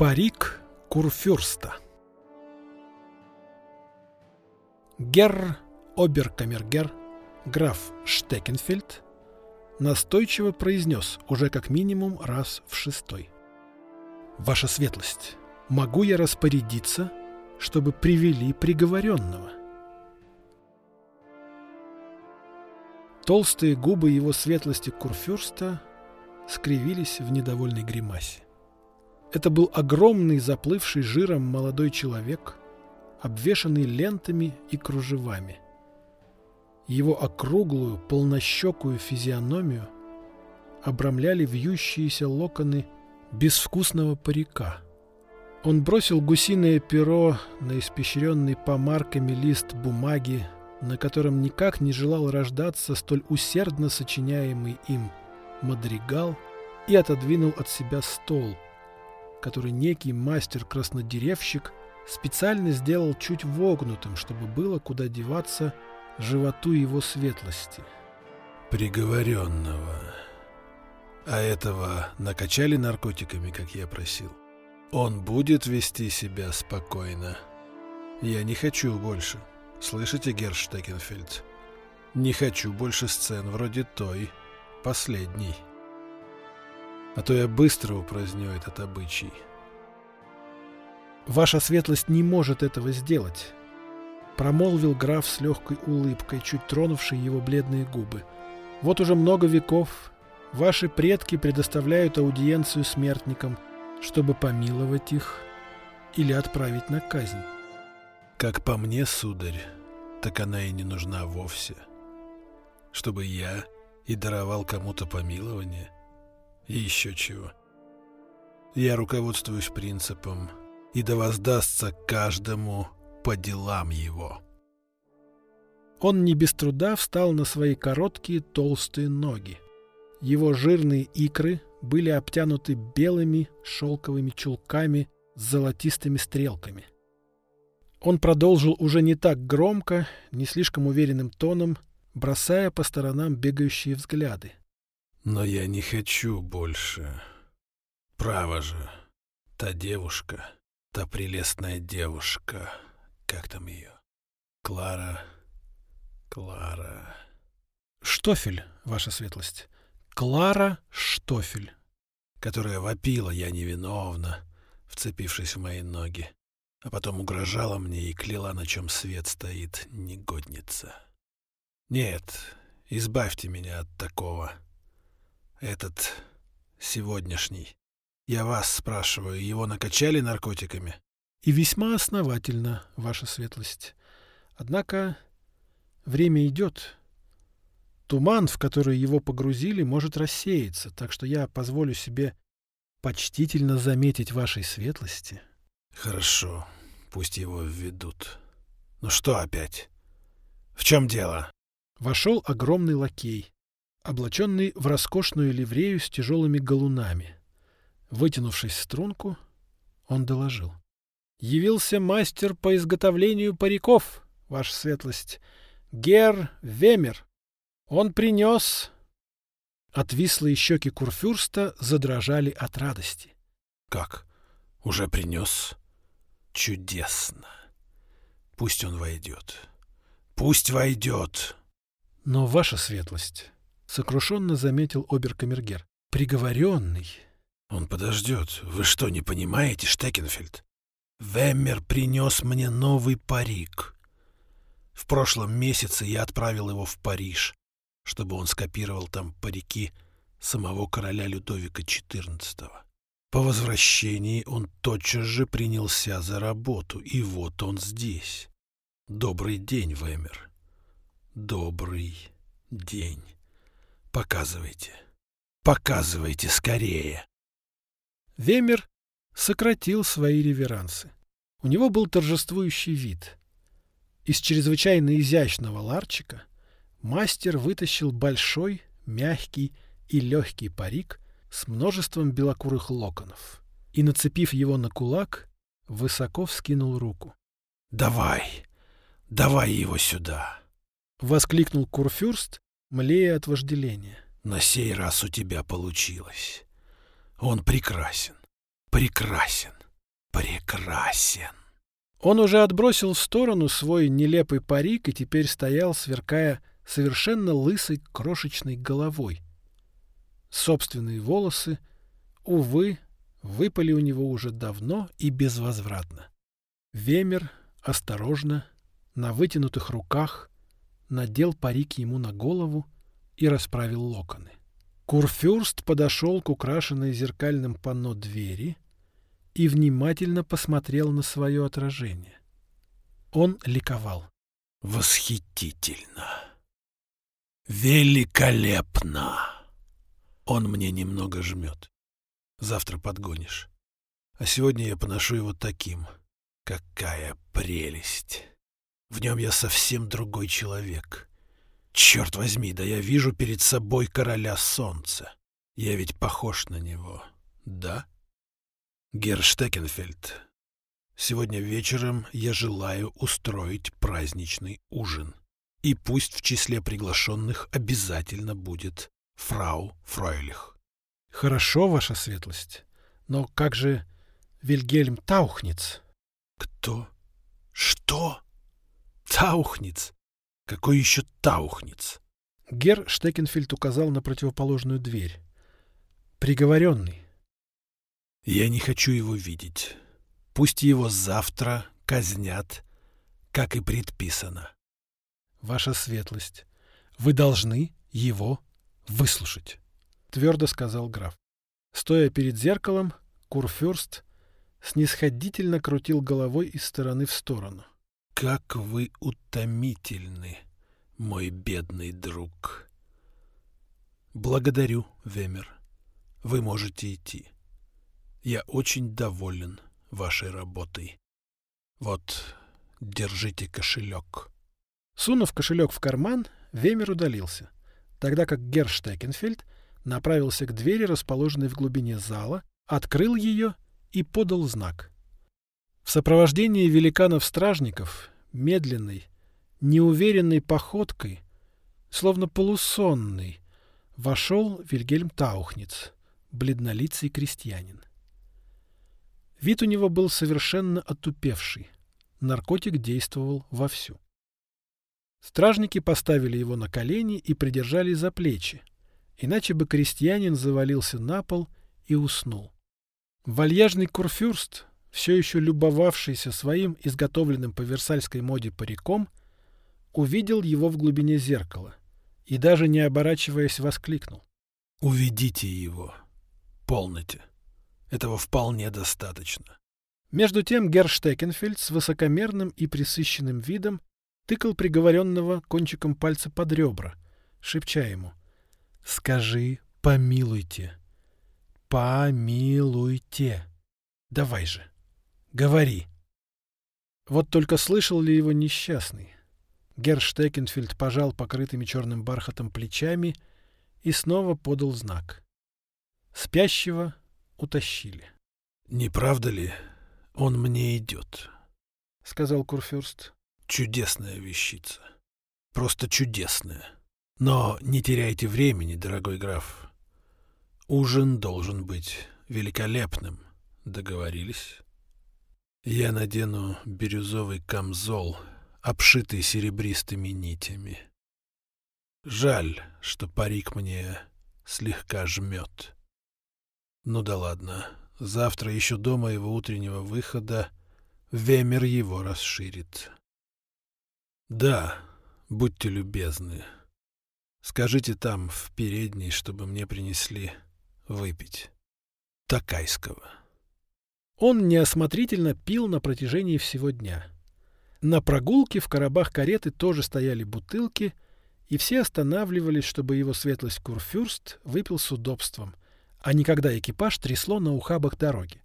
Парик Курфюрста Герр Оберкамергер, граф Штекенфельд, настойчиво произнес уже как минимум раз в шестой. «Ваша светлость, могу я распорядиться, чтобы привели приговоренного?» Толстые губы его светлости Курфюрста скривились в недовольной гримасе. Это был огромный, заплывший жиром молодой человек, обвешанный лентами и кружевами. Его округлую, полнощекую физиономию обрамляли вьющиеся локоны безвкусного парика. Он бросил гусиное перо на испещренный помарками лист бумаги, на котором никак не желал рождаться столь усердно сочиняемый им мадригал, и отодвинул от себя стол, который некий мастер-краснодеревщик специально сделал чуть вогнутым, чтобы было куда деваться животу его светлости. Приговоренного. А этого накачали наркотиками, как я просил. Он будет вести себя спокойно. Я не хочу больше. Слышите, Герштекенфельд? Не хочу больше сцен вроде той, последней. А то я быстро упраздню этот обычай. «Ваша светлость не может этого сделать», — промолвил граф с легкой улыбкой, чуть тронувшей его бледные губы. «Вот уже много веков ваши предки предоставляют аудиенцию смертникам, чтобы помиловать их или отправить на казнь». «Как по мне, сударь, так она и не нужна вовсе. Чтобы я и даровал кому-то помилование и еще чего. Я руководствуюсь принципом и да воздастся каждому по делам его. Он не без труда встал на свои короткие толстые ноги. Его жирные икры были обтянуты белыми шелковыми чулками с золотистыми стрелками. Он продолжил уже не так громко, не слишком уверенным тоном, бросая по сторонам бегающие взгляды. «Но я не хочу больше. Право же, та девушка...» Та прелестная девушка, как там ее? Клара, Клара... Штофель, ваша светлость. Клара Штофель. Которая вопила «я невиновна», вцепившись в мои ноги, а потом угрожала мне и кляла, на чем свет стоит, негодница. Нет, избавьте меня от такого. Этот сегодняшний я вас спрашиваю, его накачали наркотиками? И весьма основательно, ваша светлость. Однако время идет. Туман, в который его погрузили, может рассеяться, так что я позволю себе почтительно заметить вашей светлости. Хорошо, пусть его введут. Ну что опять? В чем дело? Вошел огромный лакей, облаченный в роскошную ливрею с тяжелыми галунами. Вытянувшись в струнку, он доложил. «Явился мастер по изготовлению париков, ваша светлость, Гер Вемер. Он принес...» Отвислые щеки Курфюрста задрожали от радости. «Как? Уже принес? Чудесно! Пусть он войдет. Пусть войдет!» «Но ваша светлость...» — сокрушенно заметил оберкамергер. «Приговоренный...» Он подождет. Вы что, не понимаете, Штекенфельд? Веммер принес мне новый парик. В прошлом месяце я отправил его в Париж, чтобы он скопировал там парики самого короля Людовика XIV. По возвращении он тотчас же принялся за работу, и вот он здесь. Добрый день, Вемер. Добрый день. Показывайте. Показывайте скорее. Вемер сократил свои реверансы. У него был торжествующий вид. Из чрезвычайно изящного ларчика мастер вытащил большой, мягкий и легкий парик с множеством белокурых локонов и, нацепив его на кулак, высоко вскинул руку. «Давай! Давай его сюда!» — воскликнул Курфюрст, млея от вожделения. «На сей раз у тебя получилось. Он прекрасен, прекрасен. прекрасен. Он уже отбросил в сторону свой нелепый парик и теперь стоял, сверкая совершенно лысой крошечной головой. Собственные волосы, увы, выпали у него уже давно и безвозвратно. Вемер осторожно, на вытянутых руках, надел парик ему на голову и расправил локоны. Курфюрст подошел к украшенной зеркальным панно двери — и внимательно посмотрел на свое отражение. Он ликовал. «Восхитительно! Великолепно! Он мне немного жмет. Завтра подгонишь. А сегодня я поношу его таким. Какая прелесть! В нем я совсем другой человек. Черт возьми, да я вижу перед собой короля солнца. Я ведь похож на него, да?» Герштекенфельд, сегодня вечером я желаю устроить праздничный ужин. И пусть в числе приглашенных обязательно будет фрау Фройлих. Хорошо, ваша светлость. Но как же Вильгельм Таухниц? Кто? Что? Таухниц? Какой еще Таухниц? Гер Штекенфельд указал на противоположную дверь. Приговоренный. Я не хочу его видеть. Пусть его завтра казнят, как и предписано. Ваша светлость, вы должны его выслушать, твердо сказал граф. Стоя перед зеркалом, Курфюрст снисходительно крутил головой из стороны в сторону. Как вы утомительны, мой бедный друг. Благодарю, Вемер. Вы можете идти. Я очень доволен вашей работой. Вот, держите кошелек. Сунув кошелек в карман, Вемер удалился, тогда как Герштекенфельд направился к двери, расположенной в глубине зала, открыл ее и подал знак. В сопровождении великанов-стражников, медленной, неуверенной походкой, словно полусонный, вошел Вильгельм Таухниц, бледнолицый крестьянин. Вид у него был совершенно отупевший. Наркотик действовал вовсю. Стражники поставили его на колени и придержали за плечи, иначе бы крестьянин завалился на пол и уснул. Вальяжный курфюрст, все еще любовавшийся своим изготовленным по версальской моде париком, увидел его в глубине зеркала и, даже не оборачиваясь, воскликнул. «Уведите его! Полноте!» Этого вполне достаточно. Между тем Герштекенфельд с высокомерным и присыщенным видом тыкал приговоренного кончиком пальца под ребра, шепча ему «Скажи, помилуйте, помилуйте, давай же, говори». Вот только слышал ли его несчастный? Герштекенфельд пожал покрытыми черным бархатом плечами и снова подал знак. Спящего утащили. — Не правда ли, он мне идет? — сказал Курфюрст. — Чудесная вещица. Просто чудесная. Но не теряйте времени, дорогой граф. Ужин должен быть великолепным. Договорились? Я надену бирюзовый камзол, обшитый серебристыми нитями. Жаль, что парик мне слегка жмет. Ну да ладно. Завтра еще до моего утреннего выхода Вемер его расширит. Да, будьте любезны. Скажите там, в передней, чтобы мне принесли выпить. Такайского. Он неосмотрительно пил на протяжении всего дня. На прогулке в коробах кареты тоже стояли бутылки, и все останавливались, чтобы его светлость Курфюрст выпил с удобством, а не когда экипаж трясло на ухабах дороги.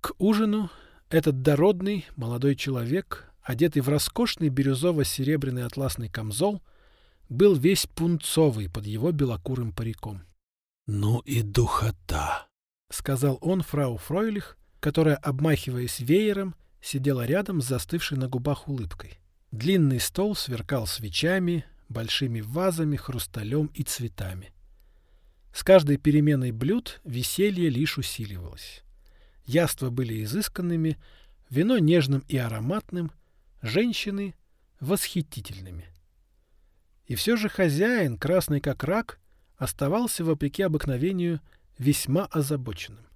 К ужину этот дородный молодой человек, одетый в роскошный бирюзово-серебряный атласный камзол, был весь пунцовый под его белокурым париком. — Ну и духота! — сказал он фрау Фройлих, которая, обмахиваясь веером, сидела рядом с застывшей на губах улыбкой. Длинный стол сверкал свечами, большими вазами, хрусталем и цветами. С каждой переменой блюд веселье лишь усиливалось. яства были изысканными, вино нежным и ароматным, женщины — восхитительными. И все же хозяин, красный как рак, оставался, вопреки обыкновению, весьма озабоченным.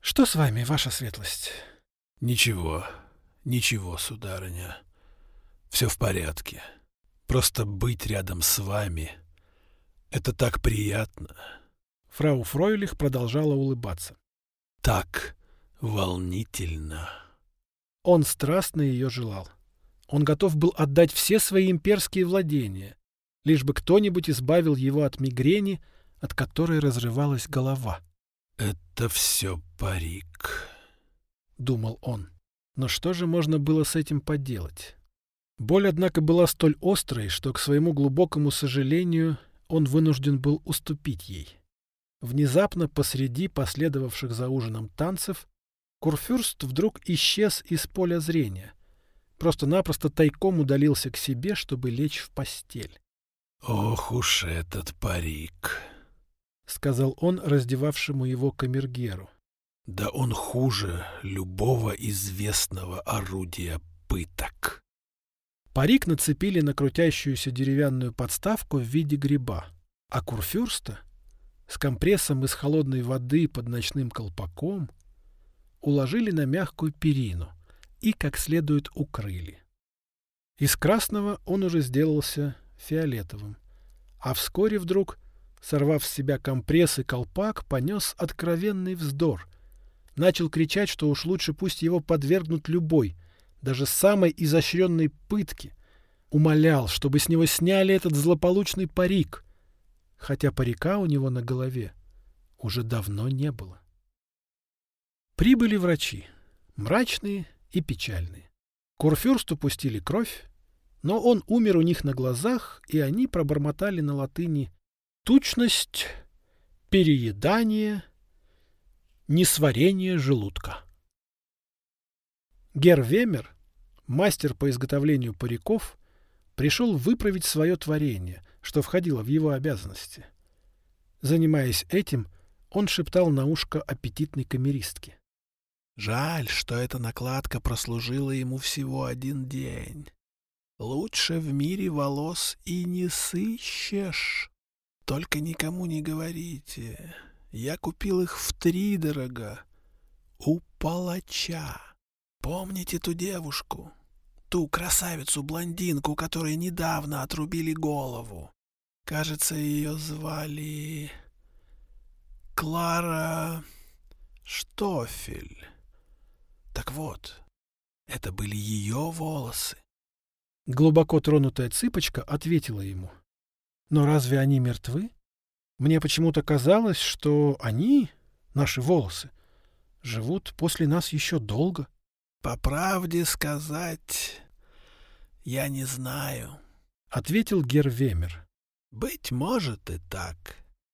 «Что с вами, ваша светлость?» «Ничего, ничего, сударыня. Все в порядке. Просто быть рядом с вами — это так приятно». Фрау Фройлих продолжала улыбаться. «Так волнительно». Он страстно ее желал. Он готов был отдать все свои имперские владения, лишь бы кто-нибудь избавил его от мигрени, от которой разрывалась голова. «Это все парик», — думал он. Но что же можно было с этим поделать? Боль, однако, была столь острой, что, к своему глубокому сожалению, он вынужден был уступить ей. Внезапно, посреди последовавших за ужином танцев, Курфюрст вдруг исчез из поля зрения. Просто-напросто тайком удалился к себе, чтобы лечь в постель. «Ох уж этот парик!» — сказал он раздевавшему его камергеру. «Да он хуже любого известного орудия пыток». Парик нацепили на крутящуюся деревянную подставку в виде гриба, а курфюрста с компрессом из холодной воды под ночным колпаком уложили на мягкую перину и как следует укрыли. Из красного он уже сделался фиолетовым, а вскоре вдруг, сорвав с себя компресс и колпак, понес откровенный вздор. Начал кричать, что уж лучше пусть его подвергнут любой, даже самой изощренной пытке. Умолял, чтобы с него сняли этот злополучный парик, хотя парика у него на голове уже давно не было. Прибыли врачи, мрачные и печальные. Курфюрсту пустили кровь, но он умер у них на глазах, и они пробормотали на латыни «тучность», «переедание», «несварение желудка». Гер Вемер, мастер по изготовлению париков, пришел выправить свое творение, что входило в его обязанности. Занимаясь этим, он шептал на ушко аппетитной камеристке. «Жаль, что эта накладка прослужила ему всего один день. Лучше в мире волос и не сыщешь. Только никому не говорите. Я купил их в три дорога. У палача. Помните ту девушку? Ту красавицу-блондинку, которой недавно отрубили голову. Кажется, ее звали... Клара Штофель. Так вот, это были ее волосы. Глубоко тронутая цыпочка ответила ему. «Но разве они мертвы? Мне почему-то казалось, что они, наши волосы, живут после нас еще долго». «По правде сказать, я не знаю», — ответил Гервемер. «Быть может и так.